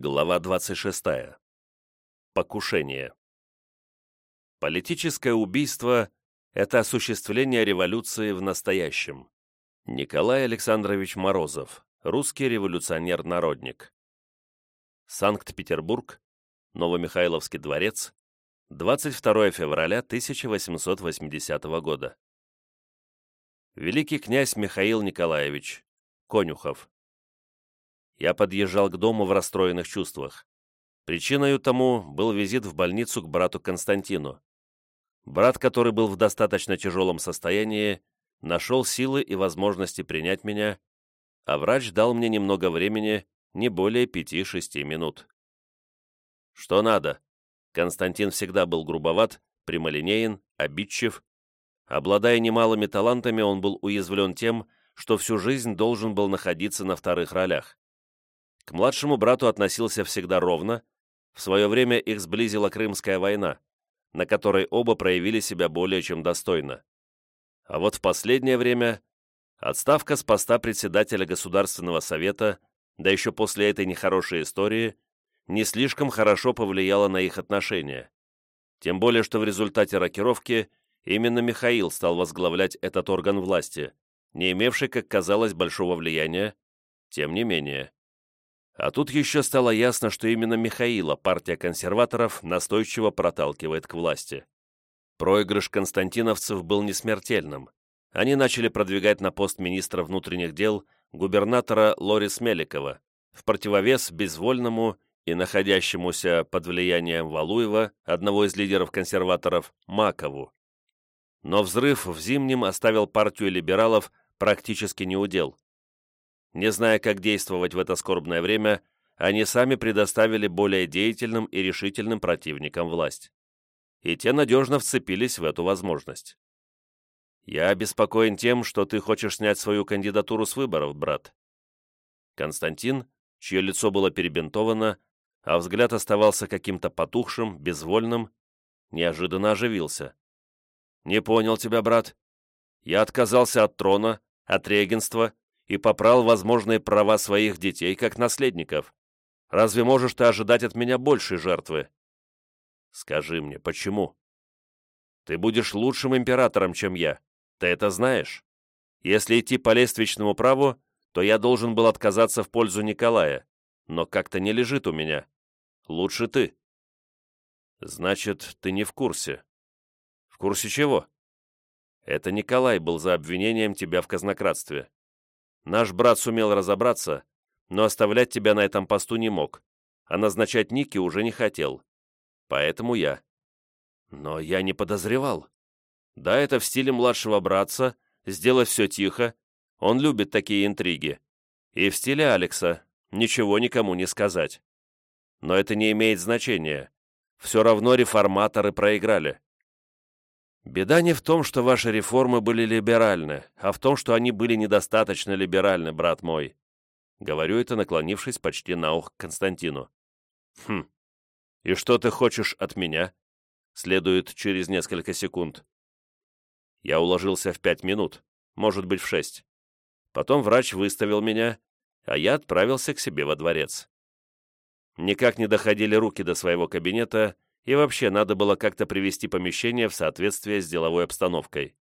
Глава 26. Покушение. Политическое убийство – это осуществление революции в настоящем. Николай Александрович Морозов, русский революционер-народник. Санкт-Петербург, Новомихайловский дворец, 22 февраля 1880 года. Великий князь Михаил Николаевич, Конюхов. Я подъезжал к дому в расстроенных чувствах. Причиной тому был визит в больницу к брату Константину. Брат, который был в достаточно тяжелом состоянии, нашел силы и возможности принять меня, а врач дал мне немного времени, не более пяти-шести минут. Что надо? Константин всегда был грубоват, прямолинеен, обидчив. Обладая немалыми талантами, он был уязвлен тем, что всю жизнь должен был находиться на вторых ролях. К младшему брату относился всегда ровно, в свое время их сблизила Крымская война, на которой оба проявили себя более чем достойно. А вот в последнее время отставка с поста председателя Государственного совета, да еще после этой нехорошей истории, не слишком хорошо повлияла на их отношения. Тем более, что в результате рокировки именно Михаил стал возглавлять этот орган власти, не имевший, как казалось, большого влияния, тем не менее. А тут еще стало ясно, что именно Михаила партия консерваторов настойчиво проталкивает к власти. Проигрыш константиновцев был несмертельным. Они начали продвигать на пост министра внутренних дел губернатора Лорис Меликова, в противовес безвольному и находящемуся под влиянием Валуева, одного из лидеров консерваторов, Макову. Но взрыв в Зимнем оставил партию либералов практически неудел. Не зная, как действовать в это скорбное время, они сами предоставили более деятельным и решительным противникам власть. И те надежно вцепились в эту возможность. «Я обеспокоен тем, что ты хочешь снять свою кандидатуру с выборов, брат». Константин, чье лицо было перебинтовано, а взгляд оставался каким-то потухшим, безвольным, неожиданно оживился. «Не понял тебя, брат. Я отказался от трона, от регенства и попрал возможные права своих детей как наследников. Разве можешь ты ожидать от меня большей жертвы? Скажи мне, почему? Ты будешь лучшим императором, чем я. Ты это знаешь? Если идти по лествичному праву, то я должен был отказаться в пользу Николая, но как-то не лежит у меня. Лучше ты. Значит, ты не в курсе. В курсе чего? Это Николай был за обвинением тебя в казнократстве. Наш брат сумел разобраться, но оставлять тебя на этом посту не мог, а назначать Ники уже не хотел. Поэтому я. Но я не подозревал. Да, это в стиле младшего братца, сделать все тихо, он любит такие интриги. И в стиле Алекса, ничего никому не сказать. Но это не имеет значения. Все равно реформаторы проиграли. Беда не в том, что ваши реформы были либеральны, а в том, что они были недостаточно либеральны, брат мой. Говорю это, наклонившись почти на ухо к Константину. Хм. И что ты хочешь от меня? Следует через несколько секунд. Я уложился в пять минут, может быть, в шесть. Потом врач выставил меня, а я отправился к себе во дворец. Никак не доходили руки до своего кабинета, и вообще надо было как-то привести помещение в соответствие с деловой обстановкой.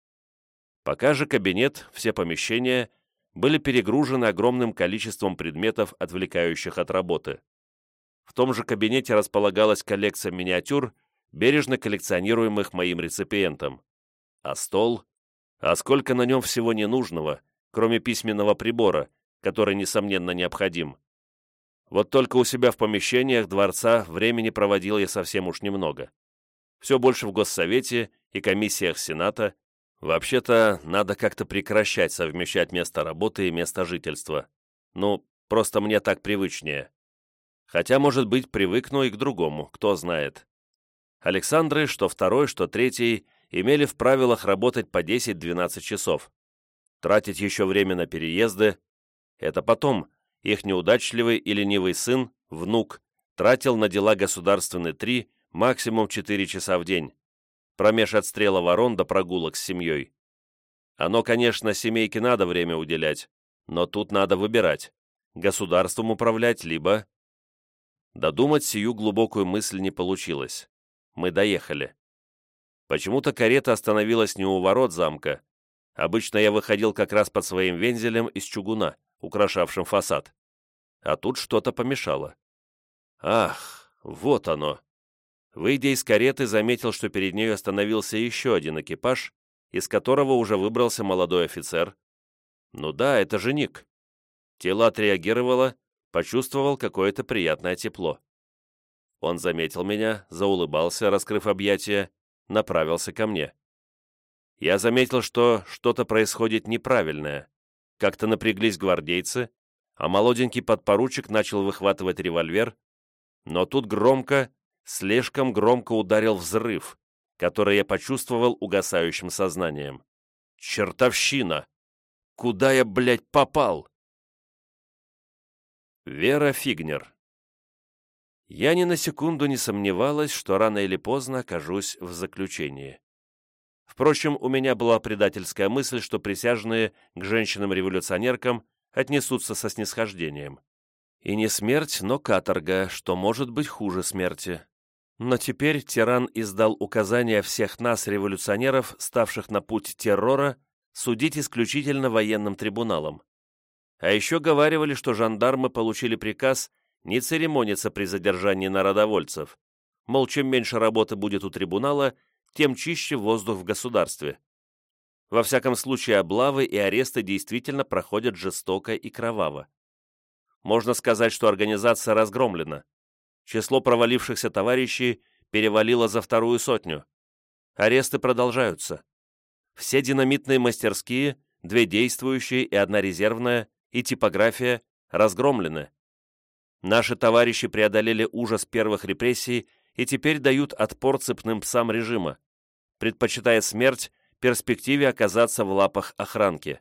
Пока же кабинет, все помещения были перегружены огромным количеством предметов, отвлекающих от работы. В том же кабинете располагалась коллекция миниатюр, бережно коллекционируемых моим реципиентом. А стол? А сколько на нем всего ненужного, кроме письменного прибора, который, несомненно, необходим. Вот только у себя в помещениях дворца времени проводил я совсем уж немного. Все больше в Госсовете и комиссиях Сената. Вообще-то, надо как-то прекращать совмещать место работы и место жительства. Ну, просто мне так привычнее. Хотя, может быть, привыкну и к другому, кто знает. Александры, что второй, что третий, имели в правилах работать по 10-12 часов. Тратить еще время на переезды – это потом, их неудачливый и ленивый сын, внук, тратил на дела государственные три, максимум четыре часа в день, промеж отстрела ворон до прогулок с семьей. Оно, конечно, семейке надо время уделять, но тут надо выбирать, государством управлять, либо... Додумать сию глубокую мысль не получилось. Мы доехали. Почему-то карета остановилась не у ворот замка. Обычно я выходил как раз под своим вензелем из чугуна, украшавшим фасад. А тут что-то помешало. Ах, вот оно. Выйдя из кареты, заметил, что перед ней остановился еще один экипаж, из которого уже выбрался молодой офицер. Ну да, это же Ник. Тело отреагировало, почувствовал какое-то приятное тепло. Он заметил меня, заулыбался, раскрыв объятия, направился ко мне. Я заметил, что что-то происходит неправильное. Как-то напряглись гвардейцы, а молоденький подпоручик начал выхватывать револьвер, но тут громко, слишком громко ударил взрыв, который я почувствовал угасающим сознанием. Чертовщина! Куда я, блядь, попал? Вера Фигнер Я ни на секунду не сомневалась, что рано или поздно окажусь в заключении. Впрочем, у меня была предательская мысль, что присяжные к женщинам-революционеркам отнесутся со снисхождением. И не смерть, но каторга, что может быть хуже смерти. Но теперь тиран издал указание всех нас, революционеров, ставших на путь террора, судить исключительно военным трибуналом. А еще говаривали, что жандармы получили приказ не церемониться при задержании народовольцев, мол, чем меньше работы будет у трибунала, тем чище воздух в государстве. Во всяком случае, облавы и аресты действительно проходят жестоко и кроваво. Можно сказать, что организация разгромлена. Число провалившихся товарищей перевалило за вторую сотню. Аресты продолжаются. Все динамитные мастерские, две действующие и одна резервная, и типография разгромлены. Наши товарищи преодолели ужас первых репрессий и теперь дают отпор цепным псам режима, предпочитая смерть перспективе оказаться в лапах охранки.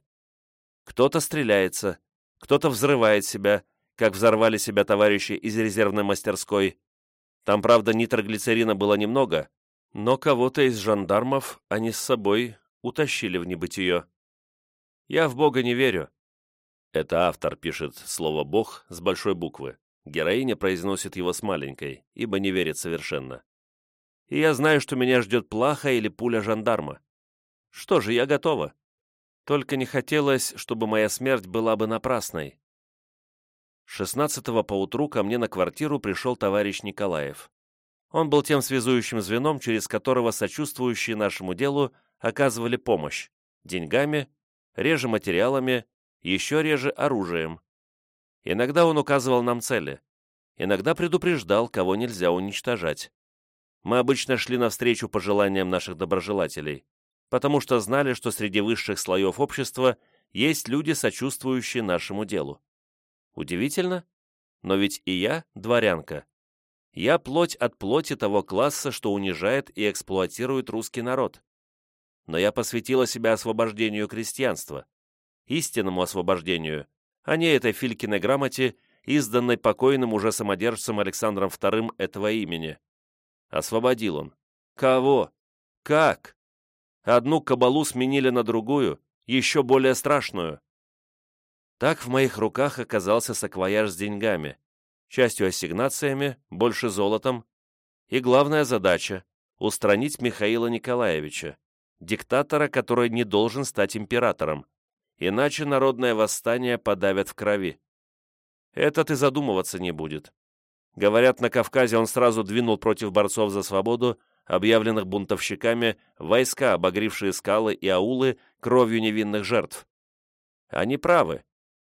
Кто-то стреляется, кто-то взрывает себя, как взорвали себя товарищи из резервной мастерской. Там, правда, нитроглицерина было немного, но кого-то из жандармов они с собой утащили в небытие. Я в Бога не верю. Это автор пишет слово «Бог» с большой буквы. Героиня произносит его с маленькой, ибо не верит совершенно. И я знаю, что меня ждет плаха или пуля жандарма. Что же, я готова. Только не хотелось, чтобы моя смерть была бы напрасной. 16-го поутру ко мне на квартиру пришел товарищ Николаев. Он был тем связующим звеном, через которого сочувствующие нашему делу оказывали помощь деньгами, реже материалами, еще реже оружием. Иногда он указывал нам цели, иногда предупреждал, кого нельзя уничтожать. Мы обычно шли навстречу пожеланиям наших доброжелателей потому что знали, что среди высших слоев общества есть люди, сочувствующие нашему делу. Удивительно, но ведь и я дворянка. Я плоть от плоти того класса, что унижает и эксплуатирует русский народ. Но я посвятила себя освобождению крестьянства, истинному освобождению, а не этой Филькиной грамоте, изданной покойным уже самодержцем Александром II этого имени. Освободил он. Кого? Как? Одну кабалу сменили на другую, еще более страшную. Так в моих руках оказался саквояж с деньгами, частью ассигнациями, больше золотом, и главная задача — устранить Михаила Николаевича, диктатора, который не должен стать императором, иначе народное восстание подавят в крови. Этот и задумываться не будет. Говорят, на Кавказе он сразу двинул против борцов за свободу объявленных бунтовщиками, войска, обогрившие скалы и аулы кровью невинных жертв. Они правы.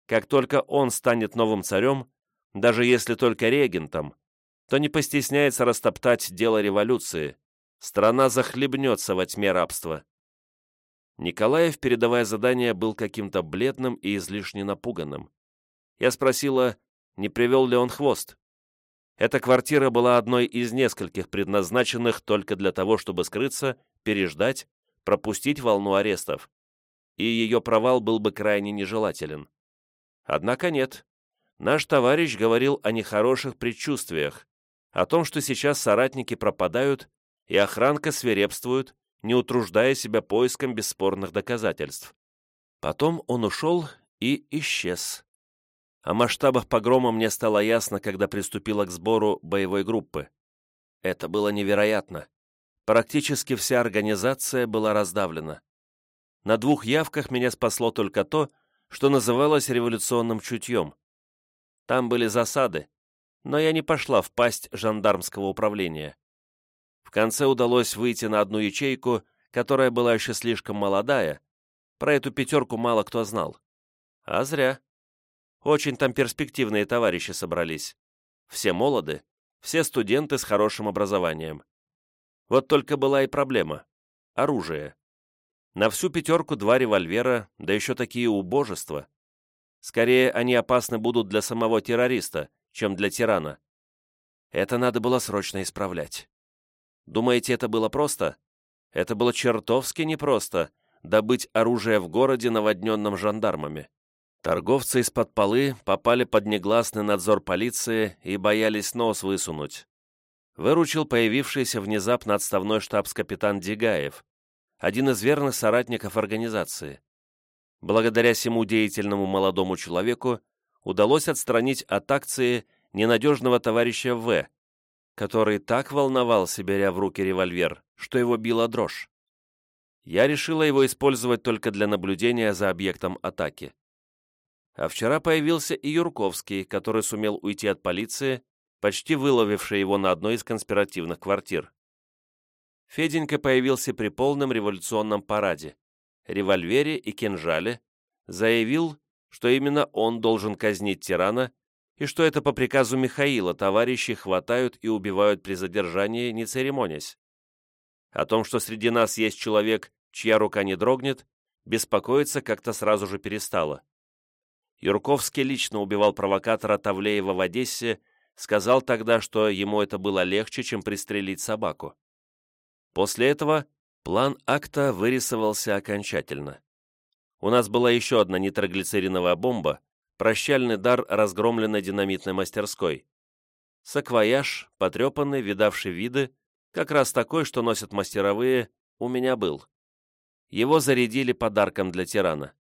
Как только он станет новым царем, даже если только регентом, то не постесняется растоптать дело революции. Страна захлебнется во тьме рабства. Николаев, передавая задание, был каким-то бледным и излишне напуганным. Я спросила, не привел ли он хвост. Эта квартира была одной из нескольких предназначенных только для того, чтобы скрыться, переждать, пропустить волну арестов. И ее провал был бы крайне нежелателен. Однако нет. Наш товарищ говорил о нехороших предчувствиях, о том, что сейчас соратники пропадают, и охранка свирепствует, не утруждая себя поиском бесспорных доказательств. Потом он ушел и исчез. О масштабах погрома мне стало ясно, когда приступила к сбору боевой группы. Это было невероятно. Практически вся организация была раздавлена. На двух явках меня спасло только то, что называлось революционным чутьем. Там были засады, но я не пошла в пасть жандармского управления. В конце удалось выйти на одну ячейку, которая была еще слишком молодая. Про эту пятерку мало кто знал. А зря. Очень там перспективные товарищи собрались. Все молоды, все студенты с хорошим образованием. Вот только была и проблема. Оружие. На всю пятерку два револьвера, да еще такие убожества. Скорее, они опасны будут для самого террориста, чем для тирана. Это надо было срочно исправлять. Думаете, это было просто? Это было чертовски непросто — добыть оружие в городе, наводненном жандармами. Торговцы из-под полы попали под негласный надзор полиции и боялись нос высунуть. Выручил появившийся внезапно отставной штабс-капитан Дигаев, один из верных соратников организации. Благодаря всему деятельному молодому человеку удалось отстранить от акции ненадежного товарища В., который так волновался, беря в руки револьвер, что его била дрожь. Я решила его использовать только для наблюдения за объектом атаки. А вчера появился и Юрковский, который сумел уйти от полиции, почти выловивший его на одной из конспиративных квартир. Феденька появился при полном революционном параде, револьвере и кинжале, заявил, что именно он должен казнить тирана и что это по приказу Михаила товарищи хватают и убивают при задержании, не церемонясь. О том, что среди нас есть человек, чья рука не дрогнет, беспокоиться как-то сразу же перестало. Юрковский лично убивал провокатора Тавлеева в Одессе, сказал тогда, что ему это было легче, чем пристрелить собаку. После этого план акта вырисовался окончательно. У нас была еще одна нитроглицериновая бомба, прощальный дар разгромленной динамитной мастерской. Саквояж, потрепанный, видавший виды, как раз такой, что носят мастеровые, у меня был. Его зарядили подарком для тирана.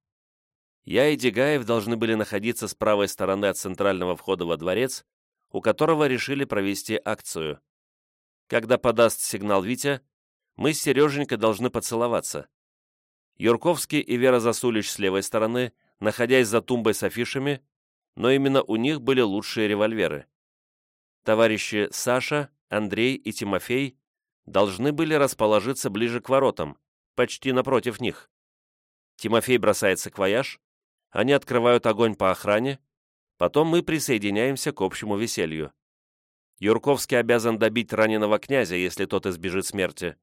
Я и Дегаев должны были находиться с правой стороны от центрального входа во дворец, у которого решили провести акцию. Когда подаст сигнал Витя, мы с Сереженькой должны поцеловаться. Юрковский и Вера Засулич с левой стороны, находясь за тумбой с афишами, но именно у них были лучшие револьверы. Товарищи Саша, Андрей и Тимофей должны были расположиться ближе к воротам, почти напротив них. Тимофей бросает саквояж, они открывают огонь по охране, потом мы присоединяемся к общему веселью. Юрковский обязан добить раненого князя, если тот избежит смерти.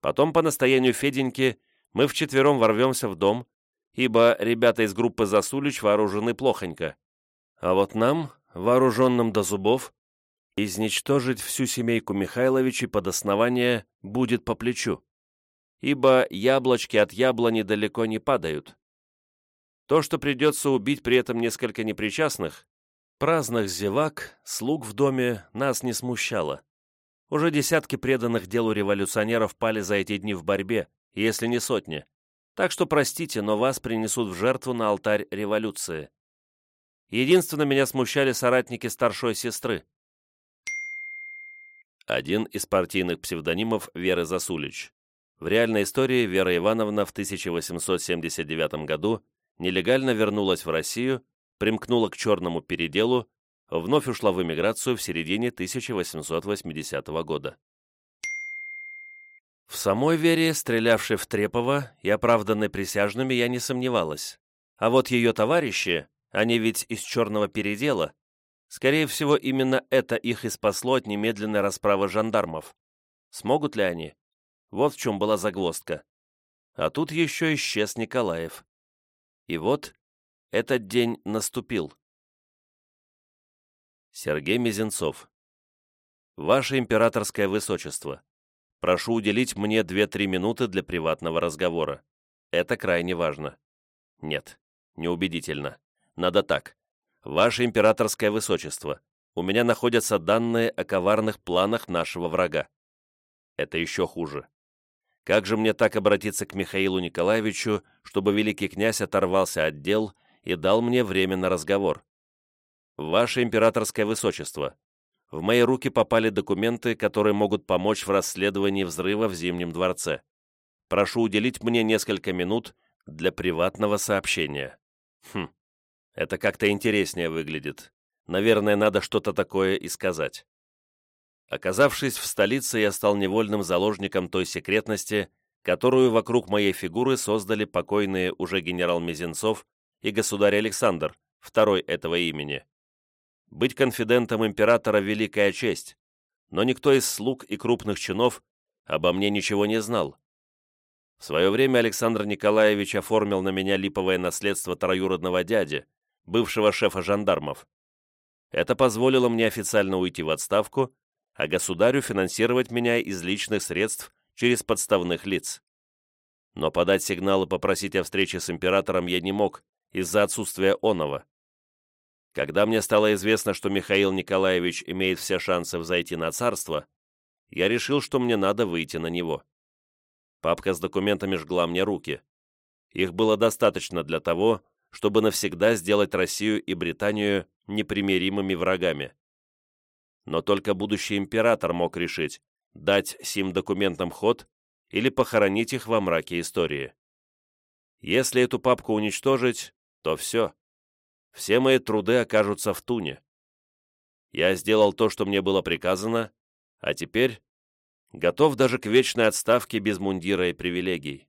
Потом, по настоянию Феденьки, мы вчетвером ворвемся в дом, ибо ребята из группы Засулич вооружены плохонько. А вот нам, вооруженным до зубов, изничтожить всю семейку Михайловичей под основание будет по плечу, ибо яблочки от яблони далеко не падают. То, что придется убить при этом несколько непричастных, праздных зевак, слуг в доме, нас не смущало. Уже десятки преданных делу революционеров пали за эти дни в борьбе, если не сотни. Так что простите, но вас принесут в жертву на алтарь революции. Единственно меня смущали соратники старшей сестры. Один из партийных псевдонимов Веры Засулич. В реальной истории Вера Ивановна в 1879 году нелегально вернулась в Россию, примкнула к черному переделу вновь ушла в эмиграцию в середине 1880 года. В самой Вере, стрелявшей в Трепова и оправданной присяжными, я не сомневалась. А вот ее товарищи, они ведь из черного передела, скорее всего, именно это их и спасло от немедленной расправы жандармов. Смогут ли они? Вот в чем была загвоздка. А тут еще исчез Николаев. И вот этот день наступил. Сергей Мизинцов. Ваше императорское высочество, прошу уделить мне 2-3 минуты для приватного разговора. Это крайне важно. Нет, неубедительно. Надо так. Ваше императорское высочество, у меня находятся данные о коварных планах нашего врага. Это еще хуже. Как же мне так обратиться к Михаилу Николаевичу, чтобы великий князь оторвался от дел и дал мне время на разговор? «Ваше императорское высочество, в мои руки попали документы, которые могут помочь в расследовании взрыва в Зимнем дворце. Прошу уделить мне несколько минут для приватного сообщения». Хм, это как-то интереснее выглядит. Наверное, надо что-то такое и сказать. Оказавшись в столице, я стал невольным заложником той секретности, которую вокруг моей фигуры создали покойные уже генерал Мизинцов и государь Александр, второй этого имени. Быть конфидентом императора – великая честь, но никто из слуг и крупных чинов обо мне ничего не знал. В свое время Александр Николаевич оформил на меня липовое наследство троюродного дяди, бывшего шефа жандармов. Это позволило мне официально уйти в отставку, а государю финансировать меня из личных средств через подставных лиц. Но подать сигнал и попросить о встрече с императором я не мог из-за отсутствия оного. Когда мне стало известно, что Михаил Николаевич имеет все шансы взойти на царство, я решил, что мне надо выйти на него. Папка с документами жгла мне руки. Их было достаточно для того, чтобы навсегда сделать Россию и Британию непримиримыми врагами. Но только будущий император мог решить, дать сим документам ход или похоронить их во мраке истории. Если эту папку уничтожить, то все все мои труды окажутся в туне. Я сделал то, что мне было приказано, а теперь готов даже к вечной отставке без мундира и привилегий.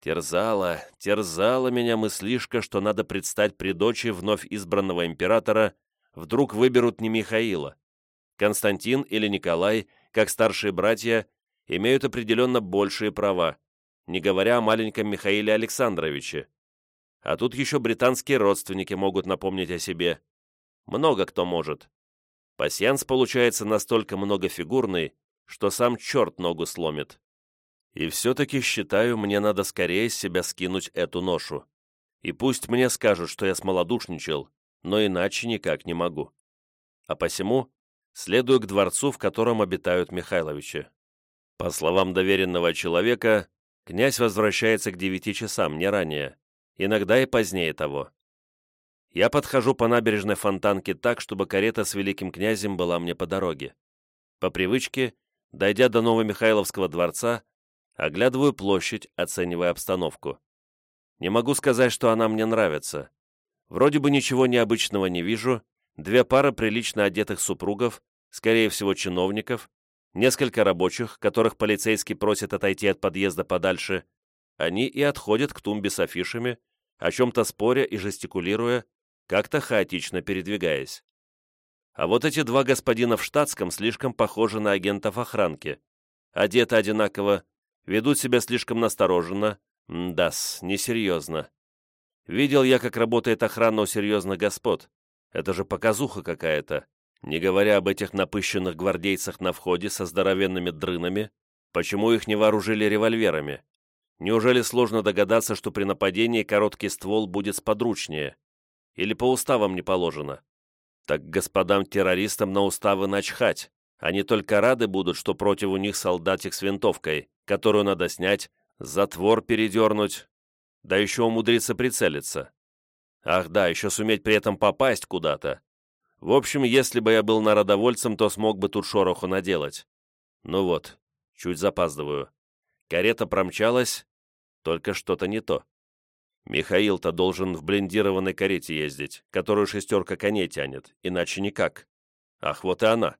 Терзала, терзала меня мыслишка, что надо предстать при дочи вновь избранного императора, вдруг выберут не Михаила. Константин или Николай, как старшие братья, имеют определенно большие права, не говоря о маленьком Михаиле Александровиче, а тут еще британские родственники могут напомнить о себе. Много кто может. Пасьянс получается настолько многофигурный, что сам черт ногу сломит. И все-таки считаю, мне надо скорее себя скинуть эту ношу. И пусть мне скажут, что я смолодушничал, но иначе никак не могу. А посему следую к дворцу, в котором обитают Михайловичи. По словам доверенного человека, князь возвращается к девяти часам, не ранее иногда и позднее того. Я подхожу по набережной Фонтанки так, чтобы карета с великим князем была мне по дороге. По привычке, дойдя до Новомихайловского дворца, оглядываю площадь, оценивая обстановку. Не могу сказать, что она мне нравится. Вроде бы ничего необычного не вижу, две пары прилично одетых супругов, скорее всего чиновников, несколько рабочих, которых полицейский просит отойти от подъезда подальше, они и отходят к тумбе с афишами, о чем-то споря и жестикулируя, как-то хаотично передвигаясь. А вот эти два господина в штатском слишком похожи на агентов охранки. Одеты одинаково, ведут себя слишком настороженно. Мдас, несерьезно. Видел я, как работает охрана у серьезных господ. Это же показуха какая-то. Не говоря об этих напыщенных гвардейцах на входе со здоровенными дрынами, почему их не вооружили револьверами? Неужели сложно догадаться, что при нападении короткий ствол будет сподручнее? Или по уставам не положено? Так господам-террористам на уставы начхать. Они только рады будут, что против у них солдатик с винтовкой, которую надо снять, затвор передернуть, да еще умудриться прицелиться. Ах да, еще суметь при этом попасть куда-то. В общем, если бы я был народовольцем, то смог бы тут шороху наделать. Ну вот, чуть запаздываю. Карета промчалась, только что-то не то. Михаил-то должен в блиндированной карете ездить, которую шестерка коней тянет, иначе никак. Ах, вот и она.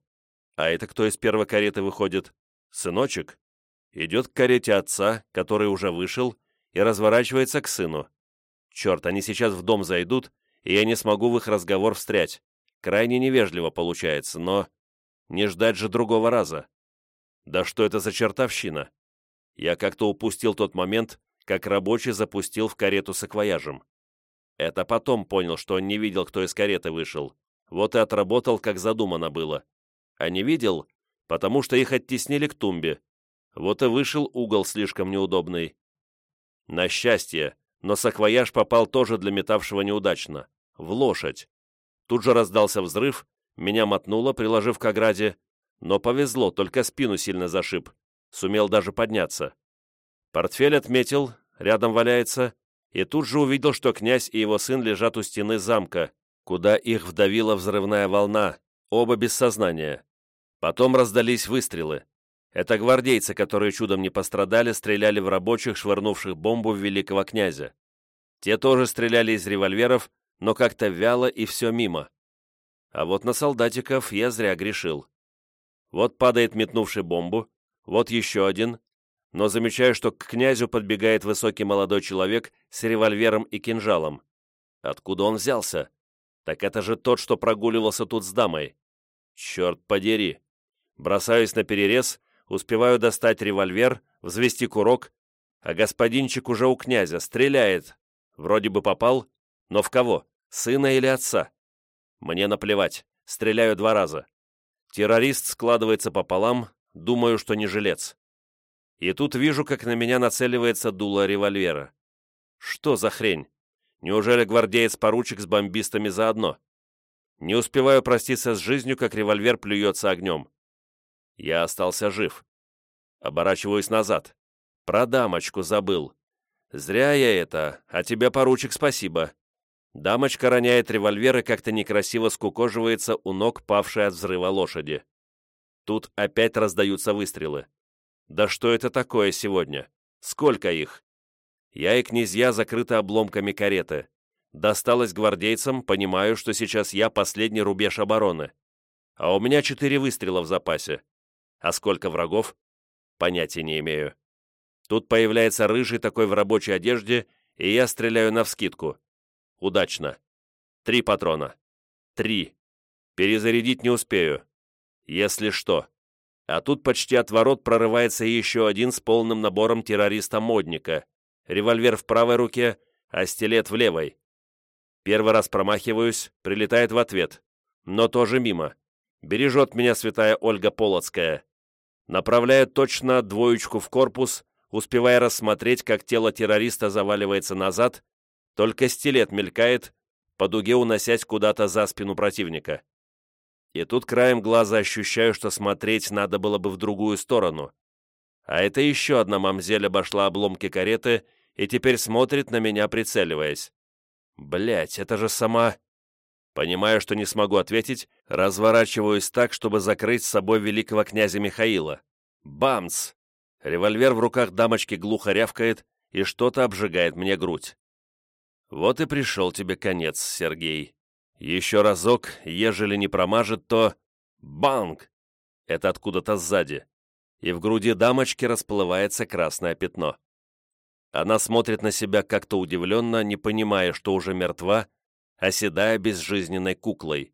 А это кто из первой кареты выходит? Сыночек? Идет к карете отца, который уже вышел, и разворачивается к сыну. Черт, они сейчас в дом зайдут, и я не смогу в их разговор встрять. Крайне невежливо получается, но... Не ждать же другого раза. Да что это за чертовщина? Я как-то упустил тот момент, как рабочий запустил в карету с акваяжем. Это потом понял, что он не видел, кто из кареты вышел. Вот и отработал, как задумано было. А не видел, потому что их оттеснили к тумбе. Вот и вышел угол слишком неудобный. На счастье, но саквояж попал тоже для метавшего неудачно. В лошадь. Тут же раздался взрыв, меня мотнуло, приложив к ограде, но повезло, только спину сильно зашиб сумел даже подняться. Портфель отметил, рядом валяется, и тут же увидел, что князь и его сын лежат у стены замка, куда их вдавила взрывная волна, оба без сознания. Потом раздались выстрелы. Это гвардейцы, которые чудом не пострадали, стреляли в рабочих, швырнувших бомбу в великого князя. Те тоже стреляли из револьверов, но как-то вяло и все мимо. А вот на солдатиков я зря грешил. Вот падает метнувший бомбу, вот еще один, но замечаю, что к князю подбегает высокий молодой человек с револьвером и кинжалом. Откуда он взялся? Так это же тот, что прогуливался тут с дамой. Черт подери. Бросаюсь на перерез, успеваю достать револьвер, взвести курок, а господинчик уже у князя, стреляет. Вроде бы попал, но в кого? Сына или отца? Мне наплевать, стреляю два раза. Террорист складывается пополам, думаю, что не жилец. И тут вижу, как на меня нацеливается дуло револьвера. Что за хрень? Неужели гвардеец-поручик с бомбистами заодно? Не успеваю проститься с жизнью, как револьвер плюется огнем. Я остался жив. Оборачиваюсь назад. Про дамочку забыл. Зря я это, а тебе, поручик, спасибо. Дамочка роняет револьвер и как-то некрасиво скукоживается у ног павшей от взрыва лошади. Тут опять раздаются выстрелы. Да что это такое сегодня? Сколько их? Я и князья закрыты обломками кареты. Досталось гвардейцам, понимаю, что сейчас я последний рубеж обороны. А у меня четыре выстрела в запасе. А сколько врагов? Понятия не имею. Тут появляется рыжий такой в рабочей одежде, и я стреляю навскидку. Удачно. Три патрона. Три. Перезарядить не успею. Если что. А тут почти от ворот прорывается еще один с полным набором террориста-модника. Револьвер в правой руке, а стилет в левой. Первый раз промахиваюсь, прилетает в ответ. Но тоже мимо. Бережет меня святая Ольга Полоцкая. Направляет точно двоечку в корпус, успевая рассмотреть, как тело террориста заваливается назад, только стилет мелькает, по дуге уносясь куда-то за спину противника. И тут краем глаза ощущаю, что смотреть надо было бы в другую сторону. А это еще одна мамзель обошла обломки кареты и теперь смотрит на меня, прицеливаясь. Блять, это же сама... Понимаю, что не смогу ответить, разворачиваюсь так, чтобы закрыть с собой великого князя Михаила. Бамс! Револьвер в руках дамочки глухо рявкает и что-то обжигает мне грудь. Вот и пришел тебе конец, Сергей. Еще разок, ежели не промажет, то... Банг! Это откуда-то сзади. И в груди дамочки расплывается красное пятно. Она смотрит на себя как-то удивленно, не понимая, что уже мертва, оседая безжизненной куклой.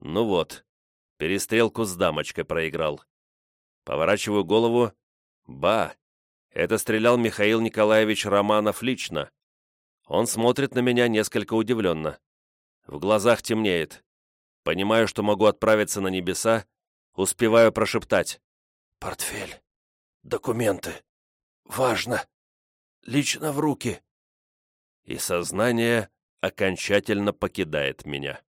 Ну вот, перестрелку с дамочкой проиграл. Поворачиваю голову. Ба! Это стрелял Михаил Николаевич Романов лично. Он смотрит на меня несколько удивленно. В глазах темнеет. Понимаю, что могу отправиться на небеса, успеваю прошептать. «Портфель. Документы. Важно. Лично в руки». И сознание окончательно покидает меня.